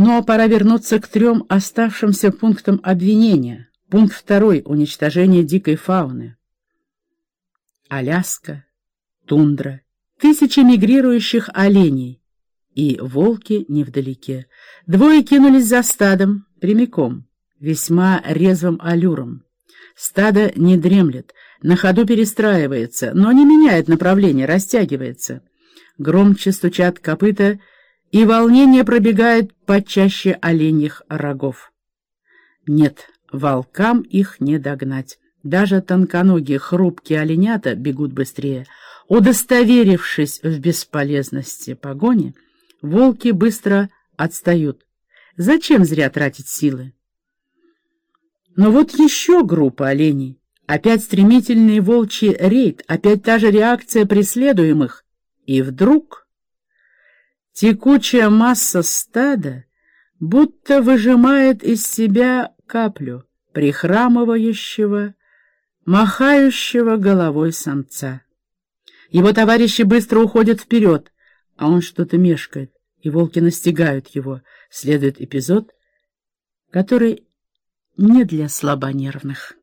Но пора вернуться к трем оставшимся пунктам обвинения. Пункт второй — уничтожение дикой фауны. Аляска, тундра, тысячи мигрирующих оленей и волки невдалеке. Двое кинулись за стадом, прямиком, весьма резвым аллюром. Стадо не дремлет, на ходу перестраивается, но не меняет направление, растягивается. Громче стучат копыта, и волнение пробегает почаще оленьих рогов. Нет, волкам их не догнать. Даже тонконогие хрупкие оленята бегут быстрее. Удостоверившись в бесполезности погони, волки быстро отстают. Зачем зря тратить силы? Но вот еще группа оленей. Опять стремительный волчий рейд, опять та же реакция преследуемых. И вдруг текучая масса стада будто выжимает из себя каплю прихрамывающего, махающего головой самца. Его товарищи быстро уходят вперед, а он что-то мешкает, и волки настигают его. Следует эпизод, который не для слабонервных.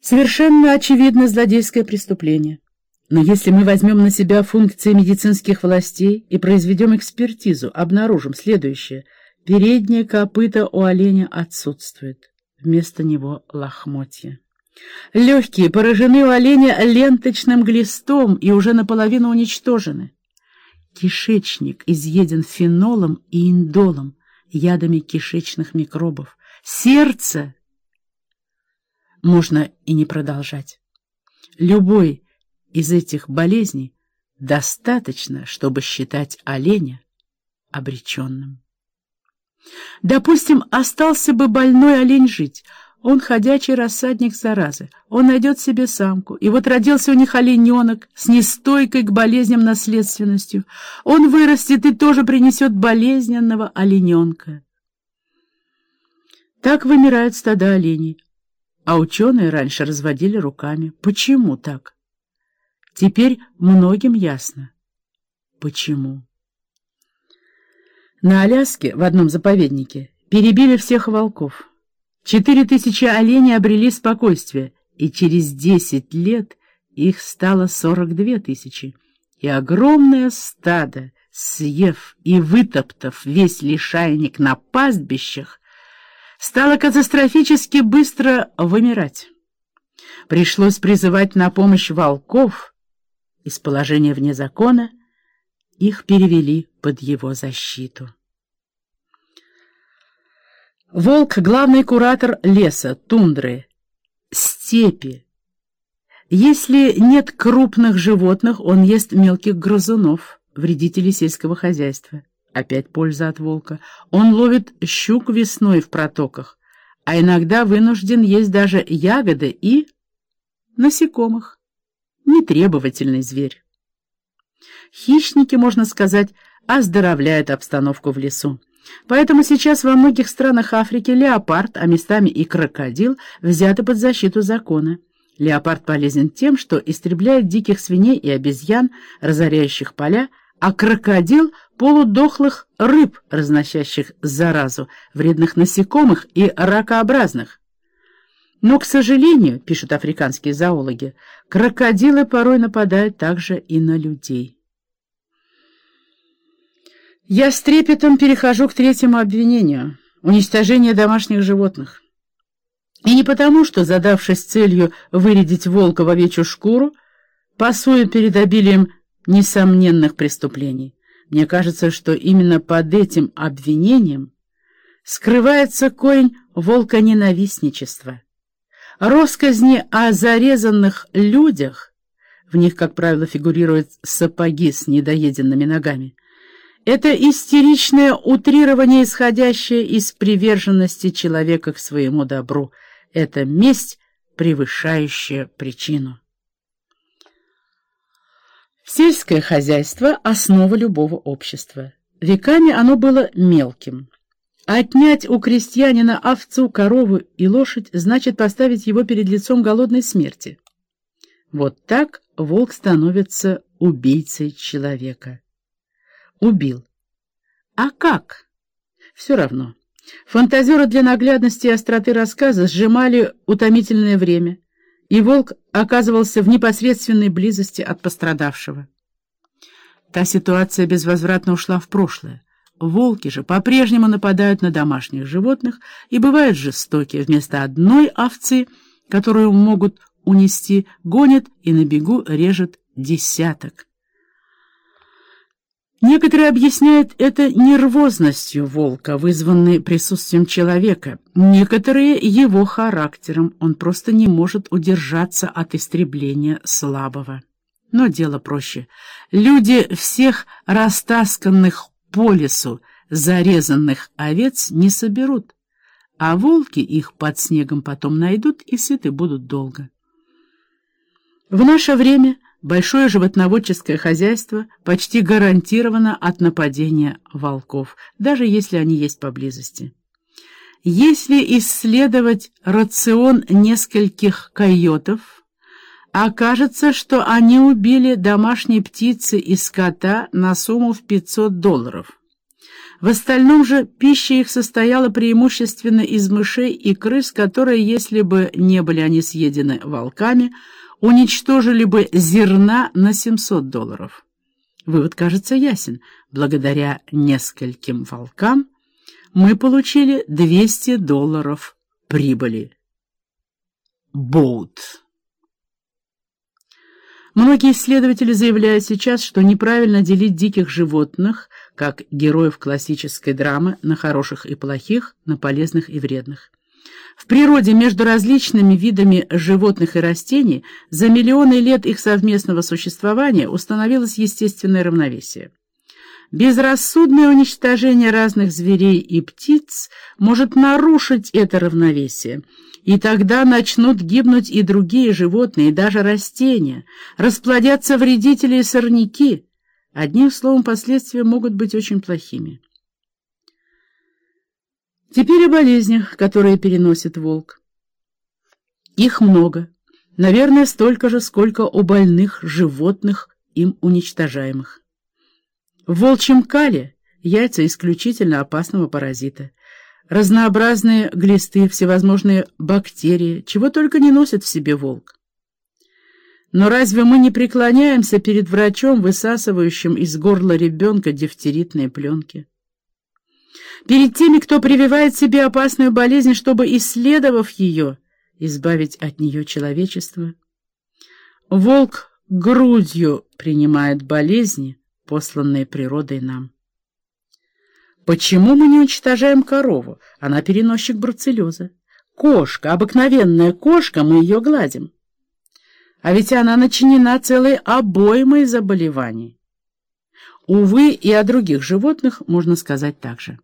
Совершенно очевидно злодейское преступление. Но если мы возьмем на себя функции медицинских властей и произведем экспертизу, обнаружим следующее. Переднее копыто у оленя отсутствует. Вместо него лохмотья. Легкие поражены у оленя ленточным глистом и уже наполовину уничтожены. Кишечник изъеден фенолом и индолом, ядами кишечных микробов. Сердце можно и не продолжать. Любой из этих болезней достаточно, чтобы считать оленя обреченным. Допустим, остался бы больной олень жить. Он ходячий рассадник заразы. Он найдет себе самку. И вот родился у них олененок с нестойкой к болезням наследственностью. Он вырастет и тоже принесет болезненного олененка. Так вымирают стада оленей. А ученые раньше разводили руками. Почему так? Теперь многим ясно. Почему? На Аляске, в одном заповеднике, перебили всех волков. Четыре тысячи оленей обрели спокойствие, и через десять лет их стало сорок две тысячи. И огромное стадо, съев и вытоптав весь лишайник на пастбищах, стало катастрофически быстро вымирать. Пришлось призывать на помощь волков. Из положения вне закона их перевели под его защиту. Волк — главный куратор леса, тундры, степи. Если нет крупных животных, он ест мелких грызунов, вредителей сельского хозяйства. Опять польза от волка. Он ловит щук весной в протоках, а иногда вынужден есть даже ягоды и насекомых. Нетребовательный зверь. Хищники, можно сказать, оздоровляют обстановку в лесу. Поэтому сейчас во многих странах Африки леопард, а местами и крокодил, взяты под защиту закона. Леопард полезен тем, что истребляет диких свиней и обезьян, разоряющих поля, а крокодил — полудохлых рыб, разносящих заразу, вредных насекомых и ракообразных. Но, к сожалению, пишут африканские зоологи, крокодилы порой нападают также и на людей. Я с трепетом перехожу к третьему обвинению — уничтожение домашних животных. И не потому, что, задавшись целью вырядить волка в овечью шкуру, пасует перед обилием несомненных преступлений. Мне кажется, что именно под этим обвинением скрывается корень волконенавистничества. Росказни о зарезанных людях, в них, как правило, фигурируют сапоги с недоеденными ногами, это истеричное утрирование, исходящее из приверженности человека к своему добру. Это месть, превышающая причину. Сельское хозяйство – основа любого общества. Веками оно было мелким. Отнять у крестьянина овцу, корову и лошадь значит поставить его перед лицом голодной смерти. Вот так волк становится убийцей человека убил. А как? Все равно. Фантазеры для наглядности и остроты рассказа сжимали утомительное время, и волк оказывался в непосредственной близости от пострадавшего. Та ситуация безвозвратно ушла в прошлое. Волки же по-прежнему нападают на домашних животных и бывают жестоки. Вместо одной овцы, которую могут унести, гонят и на бегу режет десяток. Некоторые объясняют это нервозностью волка, вызванной присутствием человека, некоторые — его характером, он просто не может удержаться от истребления слабого. Но дело проще. Люди всех растасканных по лесу зарезанных овец не соберут, а волки их под снегом потом найдут и сыты будут долго. В наше время большое животноводческое хозяйство почти гарантировано от нападения волков, даже если они есть поблизости. Если исследовать рацион нескольких койотов, окажется, что они убили домашние птицы и скота на сумму в 500 долларов. В остальном же пища их состояла преимущественно из мышей и крыс, которые, если бы не были они съедены волками, уничтожили бы зерна на 700 долларов. Вывод кажется ясен. Благодаря нескольким волкам мы получили 200 долларов прибыли. Боут. Многие исследователи заявляют сейчас, что неправильно делить диких животных, как героев классической драмы, на хороших и плохих, на полезных и вредных. В природе между различными видами животных и растений за миллионы лет их совместного существования установилось естественное равновесие. Безрассудное уничтожение разных зверей и птиц может нарушить это равновесие, и тогда начнут гибнуть и другие животные, и даже растения, расплодятся вредители и сорняки. Одним словом, последствия могут быть очень плохими. Теперь о болезнях, которые переносит волк. Их много. Наверное, столько же, сколько у больных животных, им уничтожаемых. В волчьем кале яйца исключительно опасного паразита. Разнообразные глисты, всевозможные бактерии, чего только не носит в себе волк. Но разве мы не преклоняемся перед врачом, высасывающим из горла ребенка дифтеритные пленки? перед теми, кто прививает себе опасную болезнь, чтобы, исследовав ее, избавить от нее человечество. Волк грудью принимает болезни, посланные природой нам. Почему мы не уничтожаем корову? Она переносчик бруцеллеза. Кошка, обыкновенная кошка, мы ее гладим. А ведь она начинена целой обоймой заболеваний. Увы, и о других животных можно сказать так же.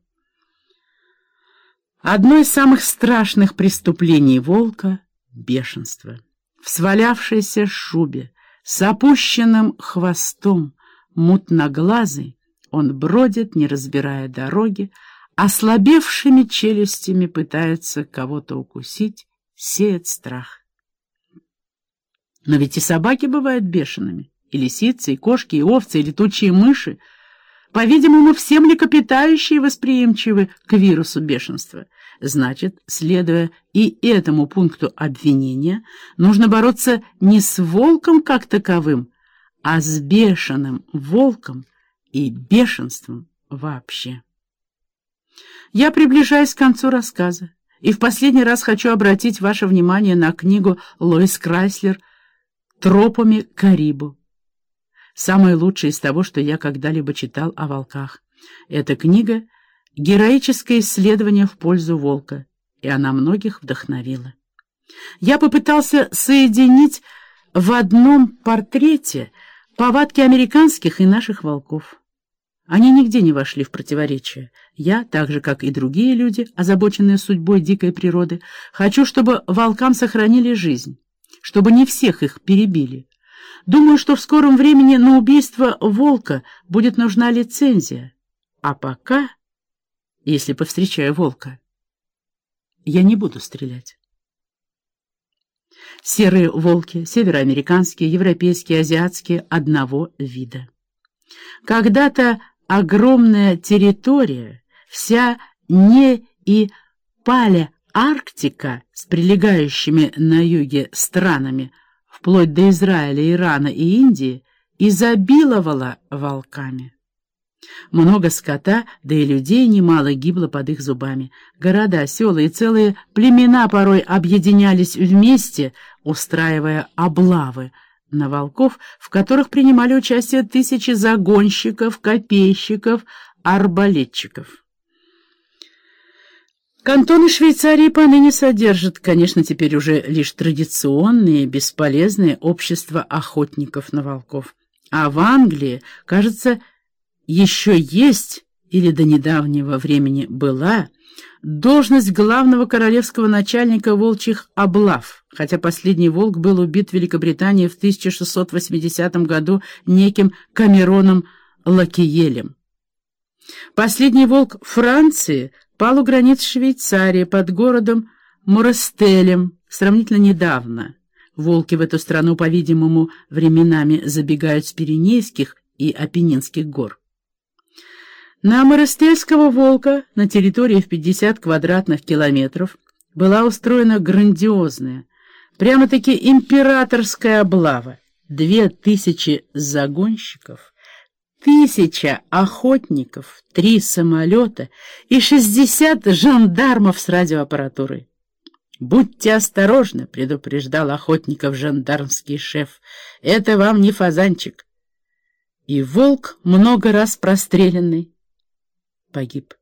Одно из самых страшных преступлений волка — бешенство. В свалявшейся шубе, с опущенным хвостом, мутноглазый, он бродит, не разбирая дороги, ослабевшими челюстями пытается кого-то укусить, сеет страх. Но ведь и собаки бывают бешеными, и лисицы, и кошки, и овцы, и летучие мыши — по-видимому, все млекопитающие восприимчивы к вирусу бешенства. Значит, следуя и этому пункту обвинения, нужно бороться не с волком как таковым, а с бешеным волком и бешенством вообще. Я приближаюсь к концу рассказа, и в последний раз хочу обратить ваше внимание на книгу Лоис Крайслер «Тропами Карибу». Самое лучшее из того, что я когда-либо читал о волках. Эта книга — героическое исследование в пользу волка, и она многих вдохновила. Я попытался соединить в одном портрете повадки американских и наших волков. Они нигде не вошли в противоречие. Я, так же, как и другие люди, озабоченные судьбой дикой природы, хочу, чтобы волкам сохранили жизнь, чтобы не всех их перебили. Думаю, что в скором времени на убийство волка будет нужна лицензия. А пока, если повстречаю волка, я не буду стрелять. Серые волки, североамериканские, европейские, азиатские, одного вида. Когда-то огромная территория, вся не и палеарктика с прилегающими на юге странами, вплоть до Израиля, Ирана и Индии, изобиловала волками. Много скота, да и людей немало гибло под их зубами. Города, села и целые племена порой объединялись вместе, устраивая облавы на волков, в которых принимали участие тысячи загонщиков, копейщиков, арбалетчиков. Кантоны Швейцарии поныне содержат, конечно, теперь уже лишь традиционные, бесполезные общества охотников на волков. А в Англии, кажется, еще есть, или до недавнего времени была, должность главного королевского начальника волчьих облав, хотя последний волк был убит в Великобритании в 1680 году неким Камероном Лакиелем. Последний волк Франции пал у границ Швейцарии под городом Морестелем сравнительно недавно. Волки в эту страну, по-видимому, временами забегают с Пиренейских и Апеннинских гор. На Моростельского волка на территории в 50 квадратных километров была устроена грандиозная, прямо-таки императорская облава. Две тысячи загонщиков, тысяча охотников, три самолета и шестьдесят жандармов с радиоаппаратурой. «Будьте осторожны», — предупреждал охотников жандармский шеф, — «это вам не фазанчик». И волк, много раз простреленный, погиб.